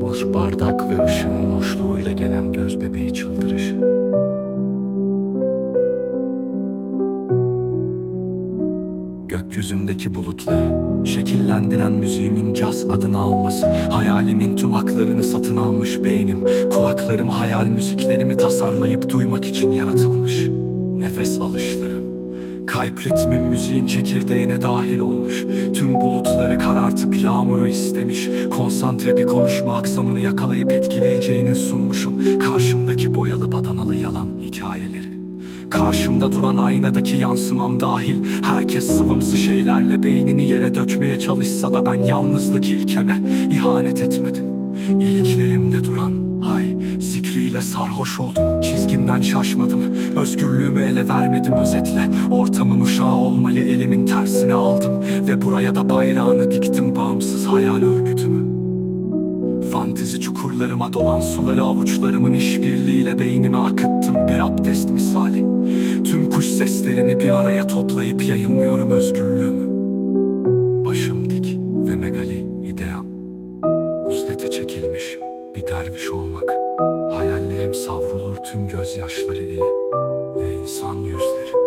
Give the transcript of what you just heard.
Boş bardak ve ışığın hoşluğuyla gelen göz bebeği çıldırışı. Gökyüzündeki bulutları Şekillendiren müziğimin caz adını alması Hayalimin tüm haklarını satın almış beynim Kulaklarım hayal müziklerimi tasarlayıp duymak için yaratılmış Nefes alışlarım. Kalp ritmim müziğin çekirdeğine dahil olmuş Tüm bulutları karartıp yağmuru istemiş. Konsantre bir konuşma aksamını yakalayıp etkileyeceğini sunmuşum. Karşımdaki boyalı badanalı yalan hikayeleri. Karşımda duran aynadaki yansımam dahil. Herkes sıvımsı şeylerle beynini yere dökmeye çalışsa da Ben yalnızlık ilkeme ihanet etmedim. İliklerimde duran ay zikriyle sarhoş oldum. Çizgimden şaşmadım Özgürlüğümü ele vermedim özetle. Ortamın uşağı olmayı elimin tersine aldım de buraya da bayrağını diktim bağımsız hayal örgütümü. Fantezi çukurlarıma dolan suları avuçlarımın işbirliğiyle beynime akıttım bir abdest misali. Tüm kuş seslerini bir araya toplayıp yayınlıyorum özgürlüğümü. Başım dik ve megali ideam. Uzlete çekilmiş bir derviş olmak. Hayallerim savrulur tüm gözyaşları ile Ve insan yüzleri.